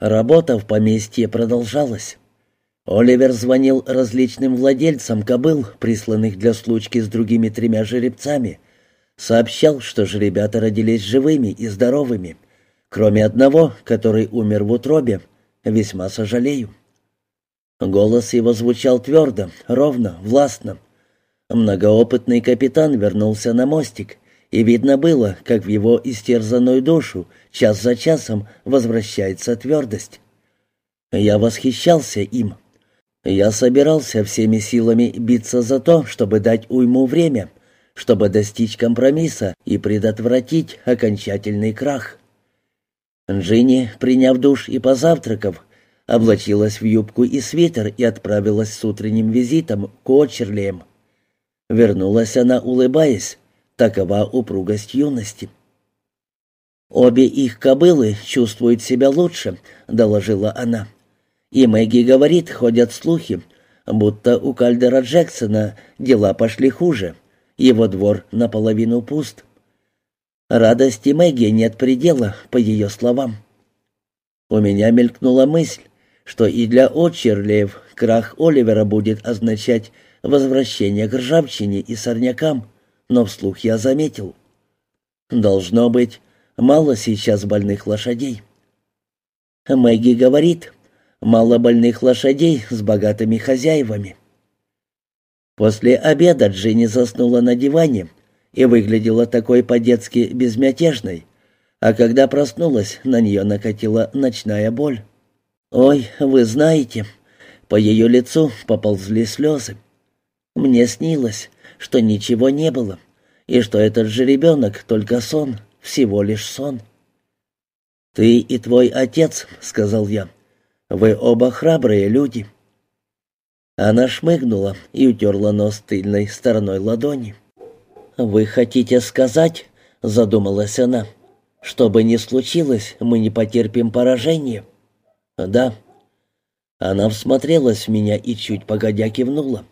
Работа в поместье продолжалась. Оливер звонил различным владельцам кобыл, присланных для случки с другими тремя жеребцами. Сообщал, что жеребята родились живыми и здоровыми, кроме одного, который умер в утробе. Весьма сожалею. Голос его звучал твердо, ровно, властно. Многоопытный капитан вернулся на мостик, и видно было, как в его истерзанную душу час за часом возвращается твердость. Я восхищался им. Я собирался всеми силами биться за то, чтобы дать уйму время, чтобы достичь компромисса и предотвратить окончательный крах. Джинни, приняв душ и позавтракав, облачилась в юбку и свитер и отправилась с утренним визитом к Очерлиям. Вернулась она, улыбаясь, Такова упругость юности. «Обе их кобылы чувствуют себя лучше», — доложила она. «И Мэгги говорит, ходят слухи, будто у Кальдера Джексона дела пошли хуже. Его двор наполовину пуст». Радости Мэгги нет предела, по ее словам. У меня мелькнула мысль, что и для Очерлеев крах Оливера будет означать возвращение к ржавчине и сорнякам — но вслух я заметил. Должно быть, мало сейчас больных лошадей. Мэгги говорит, мало больных лошадей с богатыми хозяевами. После обеда Джинни заснула на диване и выглядела такой по-детски безмятежной, а когда проснулась, на нее накатила ночная боль. «Ой, вы знаете...» По ее лицу поползли слезы. «Мне снилось, что ничего не было, и что этот же ребенок только сон, всего лишь сон. «Ты и твой отец», — сказал я, — «вы оба храбрые люди». Она шмыгнула и утерла нос тыльной стороной ладони. «Вы хотите сказать, — задумалась она, — что бы ни случилось, мы не потерпим поражения?» «Да». Она всмотрелась в меня и чуть погодя кивнула.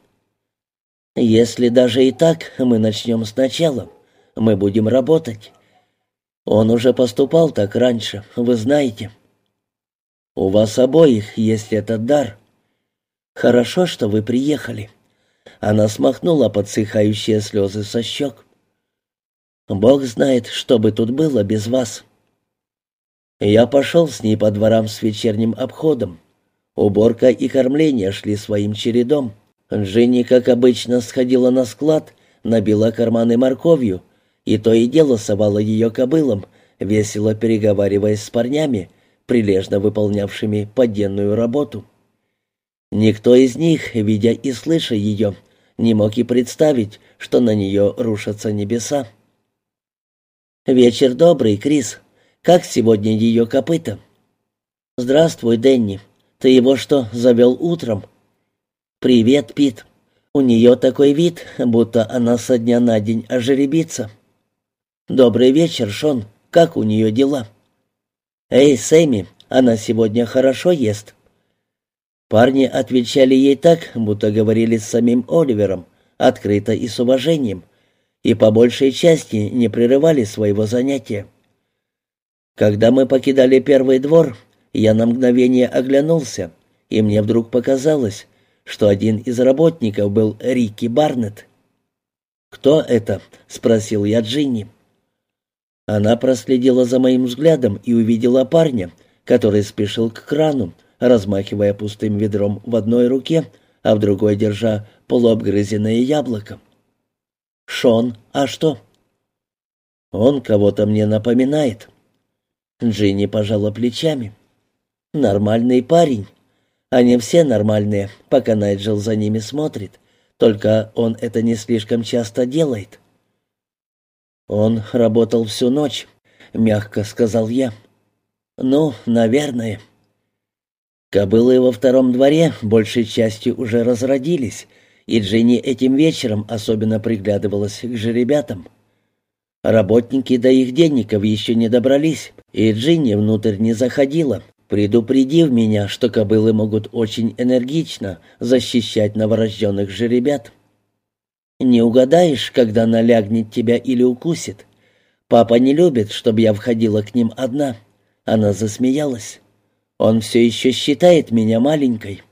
Если даже и так, мы начнем сначала. Мы будем работать. Он уже поступал так раньше, вы знаете. У вас обоих есть этот дар. Хорошо, что вы приехали. Она смахнула подсыхающие слезы со щек. Бог знает, что бы тут было без вас. Я пошел с ней по дворам с вечерним обходом. Уборка и кормление шли своим чередом. Джинни, как обычно, сходила на склад, набила карманы морковью, и то и дело совала ее кобылам, весело переговариваясь с парнями, прилежно выполнявшими подденную работу. Никто из них, видя и слыша ее, не мог и представить, что на нее рушатся небеса. «Вечер добрый, Крис. Как сегодня ее копыта?» «Здравствуй, Денни. Ты его что, завел утром?» «Привет, Пит. У нее такой вид, будто она со дня на день ожеребится». «Добрый вечер, Шон. Как у нее дела?» «Эй, Сэмми, она сегодня хорошо ест». Парни отвечали ей так, будто говорили с самим Оливером, открыто и с уважением, и по большей части не прерывали своего занятия. Когда мы покидали первый двор, я на мгновение оглянулся, и мне вдруг показалось, что один из работников был Рикки Барнетт. «Кто это?» — спросил я Джинни. Она проследила за моим взглядом и увидела парня, который спешил к крану, размахивая пустым ведром в одной руке, а в другой держа полуобгрызенное яблоко. «Шон, а что?» «Он кого-то мне напоминает». Джинни пожала плечами. «Нормальный парень. Они все нормальные, пока Найджел за ними смотрит. Только он это не слишком часто делает. Он работал всю ночь, мягко сказал я. Ну, наверное. Кобылы во втором дворе большей частью уже разродились, и Джинни этим вечером особенно приглядывалась к жеребятам. Работники до их денников еще не добрались, и Джинни внутрь не заходила, предупредив меня, что кобылы могут очень энергично защищать новорожденных жеребят. Не угадаешь, когда она лягнет тебя или укусит. Папа не любит, чтобы я входила к ним одна. Она засмеялась. Он все еще считает меня маленькой.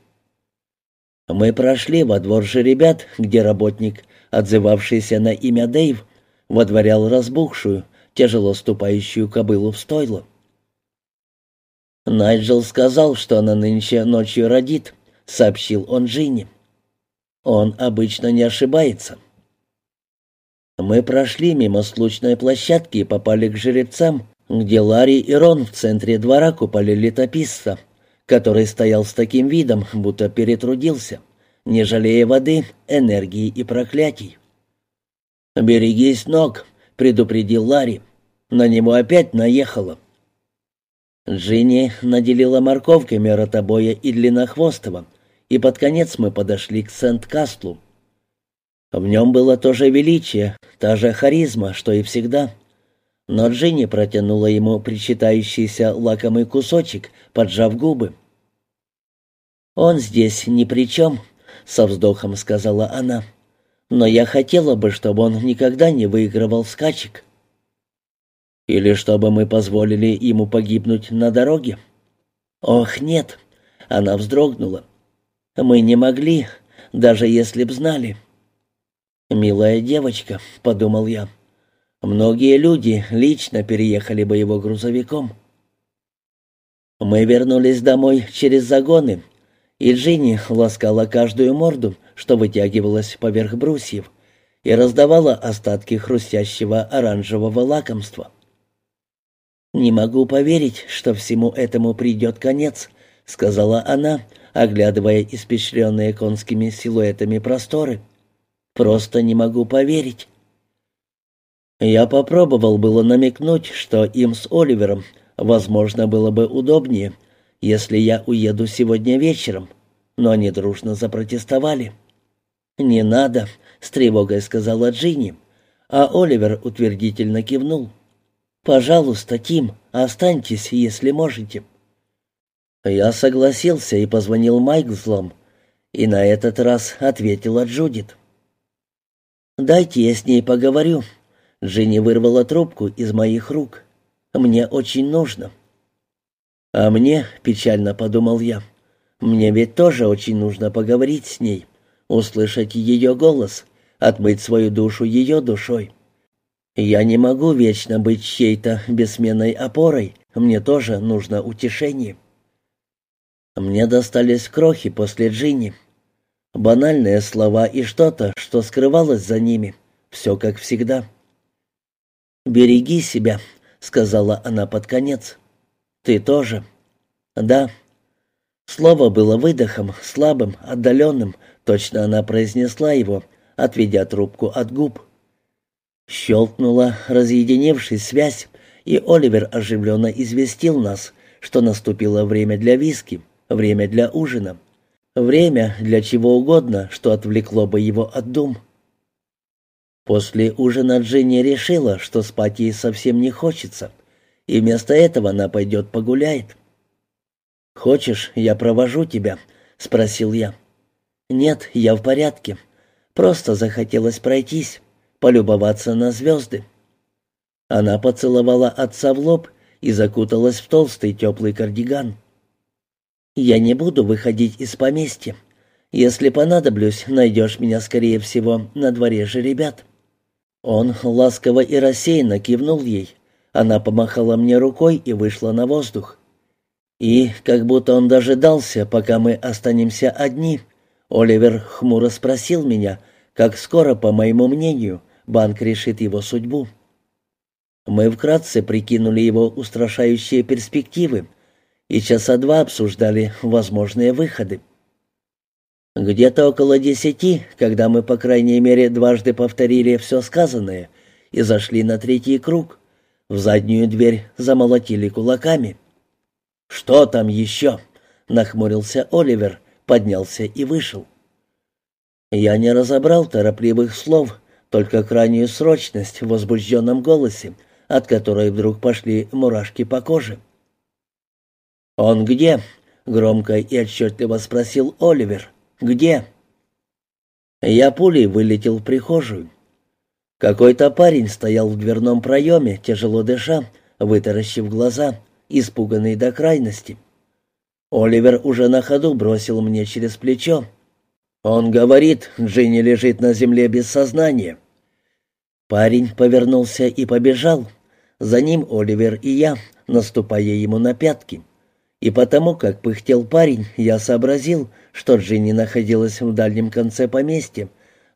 Мы прошли во двор же ребят, где работник, отзывавшийся на имя Дэйв, водворял разбухшую, тяжело ступающую кобылу в стойло. «Найджел сказал, что она нынче ночью родит», — сообщил он Джинни. «Он обычно не ошибается». Мы прошли мимо случной площадки и попали к жеребцам, где Ларри и Рон в центре двора купали летописца, который стоял с таким видом, будто перетрудился, не жалея воды, энергии и проклятий. «Берегись ног», — предупредил Ларри. На него опять наехало. Джинни наделила морковками ротобоя и длиннохвостого, и под конец мы подошли к Сент-Кастлу. В нем было то же величие, та же харизма, что и всегда. Но Джинни протянула ему причитающийся лакомый кусочек, поджав губы. «Он здесь ни при чем», — со вздохом сказала она. «Но я хотела бы, чтобы он никогда не выигрывал скачек». «Или чтобы мы позволили ему погибнуть на дороге?» «Ох, нет!» — она вздрогнула. «Мы не могли, даже если б знали». «Милая девочка», — подумал я. «Многие люди лично переехали бы его грузовиком». Мы вернулись домой через загоны, и Джинни ласкала каждую морду, что вытягивалась поверх брусьев, и раздавала остатки хрустящего оранжевого лакомства. «Не могу поверить, что всему этому придет конец», — сказала она, оглядывая испещренные конскими силуэтами просторы. Просто не могу поверить. Я попробовал было намекнуть, что им с Оливером, возможно, было бы удобнее, если я уеду сегодня вечером, но они дружно запротестовали. «Не надо», — с тревогой сказала Джинни, а Оливер утвердительно кивнул. «Пожалуйста, Тим, останьтесь, если можете». Я согласился и позвонил Майкзлом, и на этот раз ответила Джудит. «Дайте я с ней поговорю». Джинни вырвала трубку из моих рук. «Мне очень нужно». «А мне», — печально подумал я, — «мне ведь тоже очень нужно поговорить с ней, услышать ее голос, отмыть свою душу ее душой. Я не могу вечно быть чьей-то бессменной опорой, мне тоже нужно утешение». Мне достались крохи после Джинни. Банальные слова и что-то, что скрывалось за ними. Все как всегда. «Береги себя», — сказала она под конец. «Ты тоже?» «Да». Слово было выдохом, слабым, отдаленным. Точно она произнесла его, отведя трубку от губ. Щелкнула, разъединившись связь, и Оливер оживленно известил нас, что наступило время для виски, время для ужина. Время для чего угодно, что отвлекло бы его от дум. После ужина Джинни решила, что спать ей совсем не хочется, и вместо этого она пойдет погуляет. «Хочешь, я провожу тебя?» — спросил я. «Нет, я в порядке. Просто захотелось пройтись, полюбоваться на звезды». Она поцеловала отца в лоб и закуталась в толстый теплый кардиган. Я не буду выходить из поместья. Если понадоблюсь, найдешь меня, скорее всего, на дворе же ребят». Он ласково и рассеянно кивнул ей. Она помахала мне рукой и вышла на воздух. И, как будто он дожидался, пока мы останемся одни, Оливер хмуро спросил меня, как скоро, по моему мнению, банк решит его судьбу. Мы вкратце прикинули его устрашающие перспективы, и часа два обсуждали возможные выходы. Где-то около десяти, когда мы, по крайней мере, дважды повторили все сказанное и зашли на третий круг, в заднюю дверь замолотили кулаками. «Что там еще?» — нахмурился Оливер, поднялся и вышел. Я не разобрал торопливых слов, только крайнюю срочность в возбужденном голосе, от которой вдруг пошли мурашки по коже. «Он где?» — громко и отчетливо спросил Оливер. «Где?» Я пулей вылетел в прихожую. Какой-то парень стоял в дверном проеме, тяжело дыша, вытаращив глаза, испуганный до крайности. Оливер уже на ходу бросил мне через плечо. Он говорит, Джинни лежит на земле без сознания. Парень повернулся и побежал. За ним Оливер и я, наступая ему на пятки. И потому, как пыхтел парень, я сообразил, что Джинни находилась в дальнем конце поместья,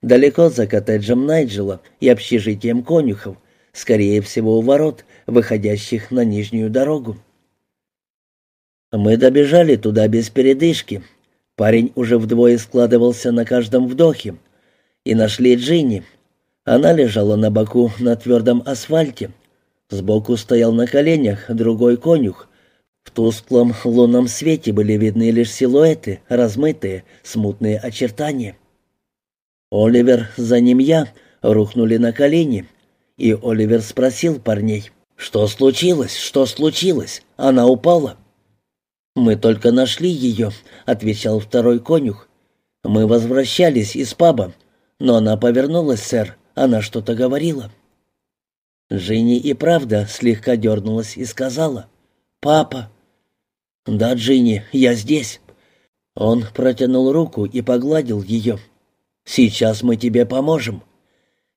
далеко за коттеджем Найджела и общежитием конюхов, скорее всего, у ворот, выходящих на нижнюю дорогу. Мы добежали туда без передышки. Парень уже вдвое складывался на каждом вдохе. И нашли Джинни. Она лежала на боку на твердом асфальте. Сбоку стоял на коленях другой конюх. В тусклом лунном свете были видны лишь силуэты, размытые, смутные очертания. Оливер, за ним я, рухнули на колени, и Оливер спросил парней, «Что случилось? Что случилось? Она упала?» «Мы только нашли ее», — отвечал второй конюх. «Мы возвращались из паба, но она повернулась, сэр, она что-то говорила». Джинни и правда слегка дернулась и сказала, «Папа». «Да, Джинни, я здесь». Он протянул руку и погладил ее. «Сейчас мы тебе поможем».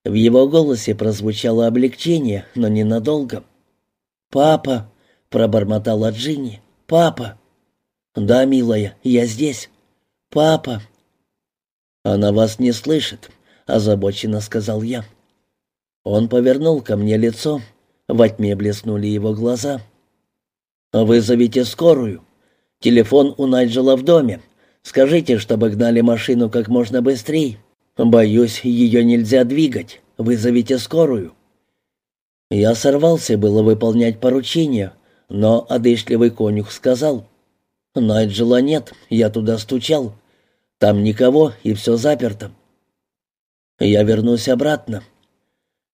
В его голосе прозвучало облегчение, но ненадолго. «Папа», — пробормотала Джинни, — «папа». «Да, милая, я здесь». «Папа». «Она вас не слышит», — озабоченно сказал я. Он повернул ко мне лицо. Во тьме блеснули его глаза. «Вызовите скорую. Телефон у Найджела в доме. Скажите, чтобы гнали машину как можно быстрее. Боюсь, ее нельзя двигать. Вызовите скорую». Я сорвался было выполнять поручение, но одышливый конюх сказал. «Найджела нет, я туда стучал. Там никого, и все заперто». Я вернусь обратно.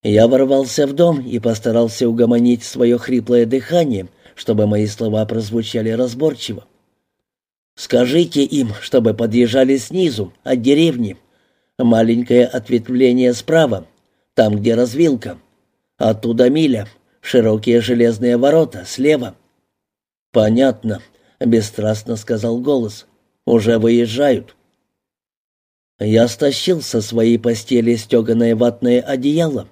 Я ворвался в дом и постарался угомонить свое хриплое дыхание, чтобы мои слова прозвучали разборчиво. «Скажите им, чтобы подъезжали снизу, от деревни. Маленькое ответвление справа, там, где развилка. Оттуда миля, широкие железные ворота, слева». «Понятно», — бесстрастно сказал голос. «Уже выезжают». Я стащил со своей постели стеганое ватное одеяло,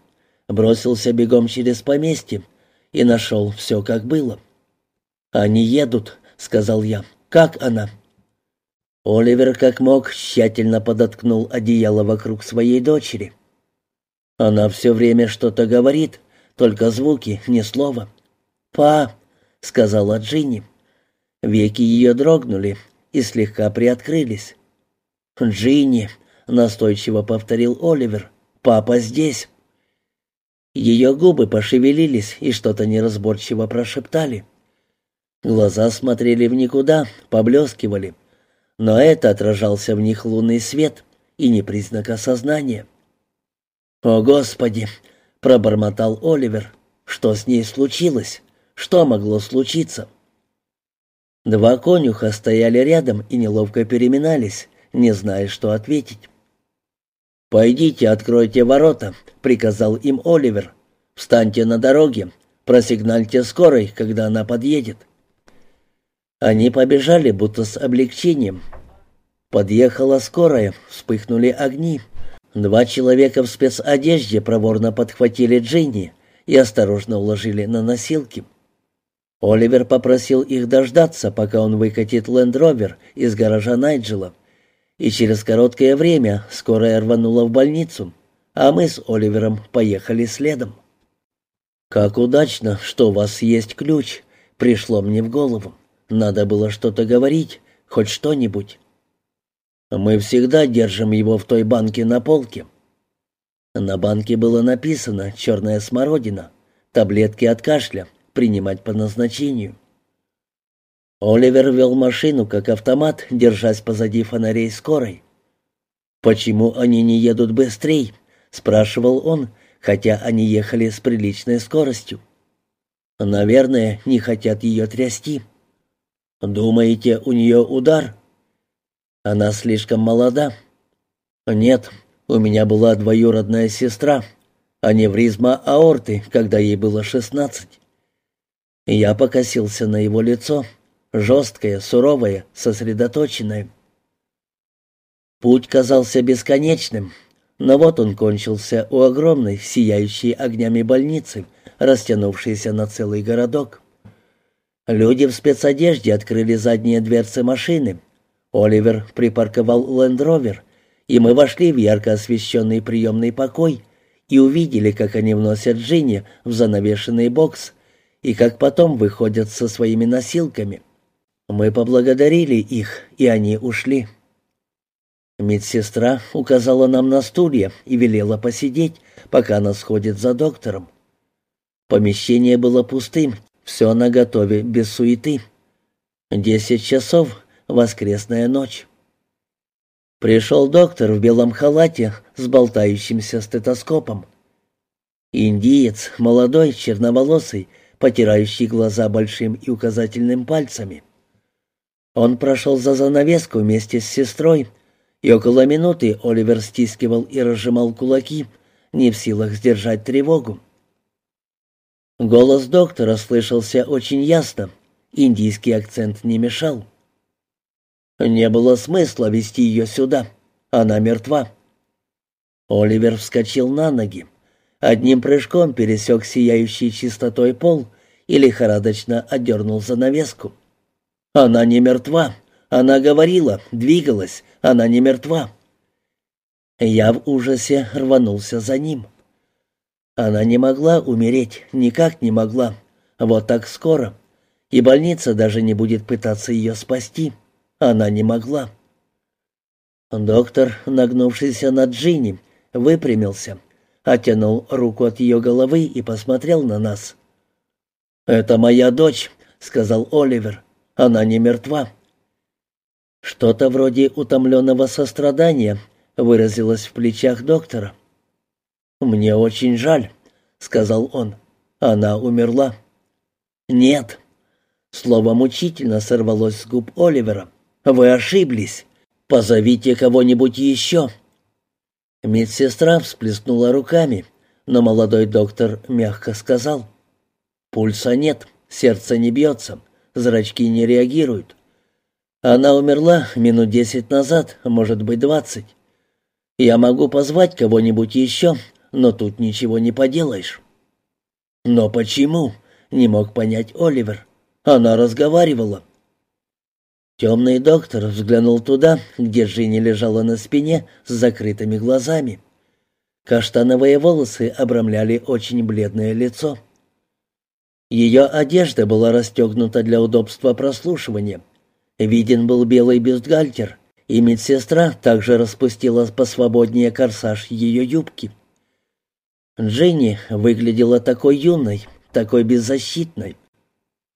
бросился бегом через поместье и нашел все, как было. «Они едут», — сказал я. «Как она?» Оливер, как мог, тщательно подоткнул одеяло вокруг своей дочери. Она все время что-то говорит, только звуки, ни слова. «Па», — сказала Джинни. Веки ее дрогнули и слегка приоткрылись. «Джинни», — настойчиво повторил Оливер, — «папа здесь». Ее губы пошевелились и что-то неразборчиво прошептали. Глаза смотрели в никуда, поблескивали, но это отражался в них лунный свет и не признак осознания. «О, Господи!» — пробормотал Оливер. «Что с ней случилось? Что могло случиться?» Два конюха стояли рядом и неловко переминались, не зная, что ответить. «Пойдите, откройте ворота», — приказал им Оливер. «Встаньте на дороге, просигнальте скорой, когда она подъедет». Они побежали, будто с облегчением. Подъехала скорая, вспыхнули огни. Два человека в спецодежде проворно подхватили Джинни и осторожно уложили на носилки. Оливер попросил их дождаться, пока он выкатит лендровер из гаража Найджела — и через короткое время скорая рванула в больницу, а мы с Оливером поехали следом. «Как удачно, что у вас есть ключ», — пришло мне в голову. «Надо было что-то говорить, хоть что-нибудь». «Мы всегда держим его в той банке на полке». На банке было написано «черная смородина», таблетки от кашля, принимать по назначению. Оливер вел машину как автомат, держась позади фонарей скорой. «Почему они не едут быстрей?» — спрашивал он, хотя они ехали с приличной скоростью. «Наверное, не хотят ее трясти». «Думаете, у нее удар?» «Она слишком молода». «Нет, у меня была двоюродная сестра, аневризма аорты, когда ей было шестнадцать». Я покосился на его лицо. жесткое, суровое, сосредоточенное. Путь казался бесконечным, но вот он кончился у огромной, сияющей огнями больницы, растянувшейся на целый городок. Люди в спецодежде открыли задние дверцы машины. Оливер припарковал лендровер, и мы вошли в ярко освещенный приемный покой и увидели, как они вносят Джинни в занавешенный бокс и как потом выходят со своими носилками. Мы поблагодарили их, и они ушли. Медсестра указала нам на стулья и велела посидеть, пока она сходит за доктором. Помещение было пустым, все наготове, без суеты. Десять часов, воскресная ночь. Пришел доктор в белом халате с болтающимся стетоскопом. Индиец, молодой, черноволосый, потирающий глаза большим и указательным пальцами. Он прошел за занавеску вместе с сестрой, и около минуты Оливер стискивал и разжимал кулаки, не в силах сдержать тревогу. Голос доктора слышался очень ясно, индийский акцент не мешал. Не было смысла вести ее сюда, она мертва. Оливер вскочил на ноги, одним прыжком пересек сияющий чистотой пол и лихорадочно отдернул занавеску. «Она не мертва!» Она говорила, двигалась, она не мертва. Я в ужасе рванулся за ним. Она не могла умереть, никак не могла. Вот так скоро. И больница даже не будет пытаться ее спасти. Она не могла. Доктор, нагнувшийся над Джинни, выпрямился, оттянул руку от ее головы и посмотрел на нас. «Это моя дочь», — сказал Оливер. «Она не мертва». Что-то вроде утомленного сострадания выразилось в плечах доктора. «Мне очень жаль», — сказал он. «Она умерла». «Нет». Слово мучительно сорвалось с губ Оливера. «Вы ошиблись. Позовите кого-нибудь еще». Медсестра всплеснула руками, но молодой доктор мягко сказал. «Пульса нет, сердце не бьется, зрачки не реагируют. Она умерла минут десять назад, может быть, двадцать. Я могу позвать кого-нибудь еще, но тут ничего не поделаешь». «Но почему?» — не мог понять Оливер. «Она разговаривала». Темный доктор взглянул туда, где Джинни лежала на спине с закрытыми глазами. Каштановые волосы обрамляли очень бледное лицо. Ее одежда была расстегнута для удобства прослушивания — Виден был белый бюстгальтер, и медсестра также распустила посвободнее корсаж ее юбки. Дженни выглядела такой юной, такой беззащитной.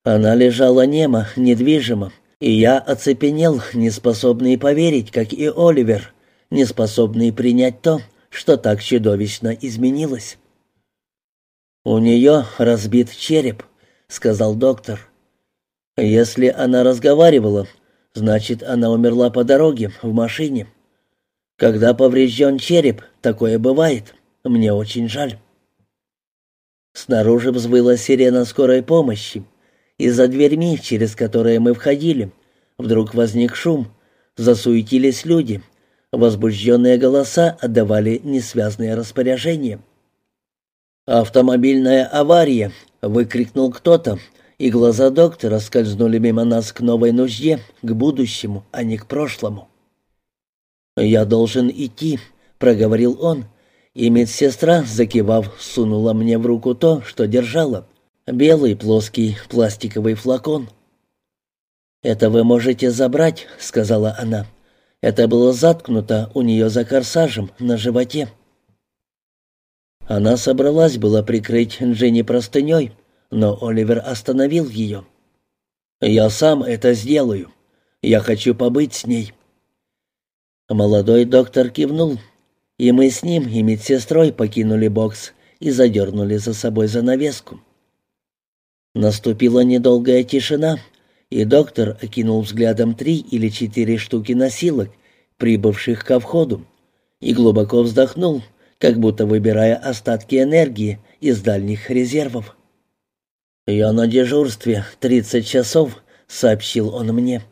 Она лежала немо, недвижимо, и я оцепенел, неспособный поверить, как и Оливер, неспособный принять то, что так чудовищно изменилось. «У нее разбит череп», — сказал доктор. Если она разговаривала, значит, она умерла по дороге, в машине. Когда поврежден череп, такое бывает. Мне очень жаль. Снаружи взвыла сирена скорой помощи, и за дверьми, через которые мы входили, вдруг возник шум, засуетились люди, возбужденные голоса отдавали несвязные распоряжения. «Автомобильная авария!» — выкрикнул кто-то, и глаза доктора скользнули мимо нас к новой нужде, к будущему, а не к прошлому. «Я должен идти», — проговорил он, и медсестра, закивав, сунула мне в руку то, что держала. Белый плоский пластиковый флакон. «Это вы можете забрать», — сказала она. Это было заткнуто у нее за корсажем на животе. Она собралась было прикрыть Дженни простыней, но Оливер остановил ее. «Я сам это сделаю. Я хочу побыть с ней». Молодой доктор кивнул, и мы с ним и медсестрой покинули бокс и задернули за собой занавеску. Наступила недолгая тишина, и доктор окинул взглядом три или четыре штуки носилок, прибывших ко входу, и глубоко вздохнул, как будто выбирая остатки энергии из дальних резервов. «Я на дежурстве тридцать часов», — сообщил он мне.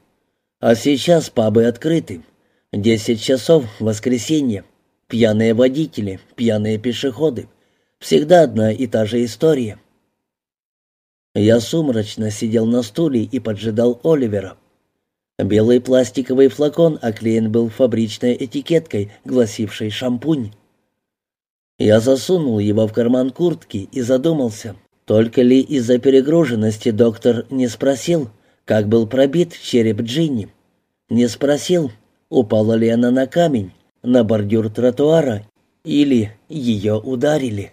«А сейчас пабы открыты. Десять часов, воскресенье. Пьяные водители, пьяные пешеходы. Всегда одна и та же история». Я сумрачно сидел на стуле и поджидал Оливера. Белый пластиковый флакон оклеен был фабричной этикеткой, гласившей «шампунь». Я засунул его в карман куртки и задумался, только ли из-за перегруженности доктор не спросил, как был пробит череп Джинни. Не спросил, упала ли она на камень, на бордюр тротуара или ее ударили.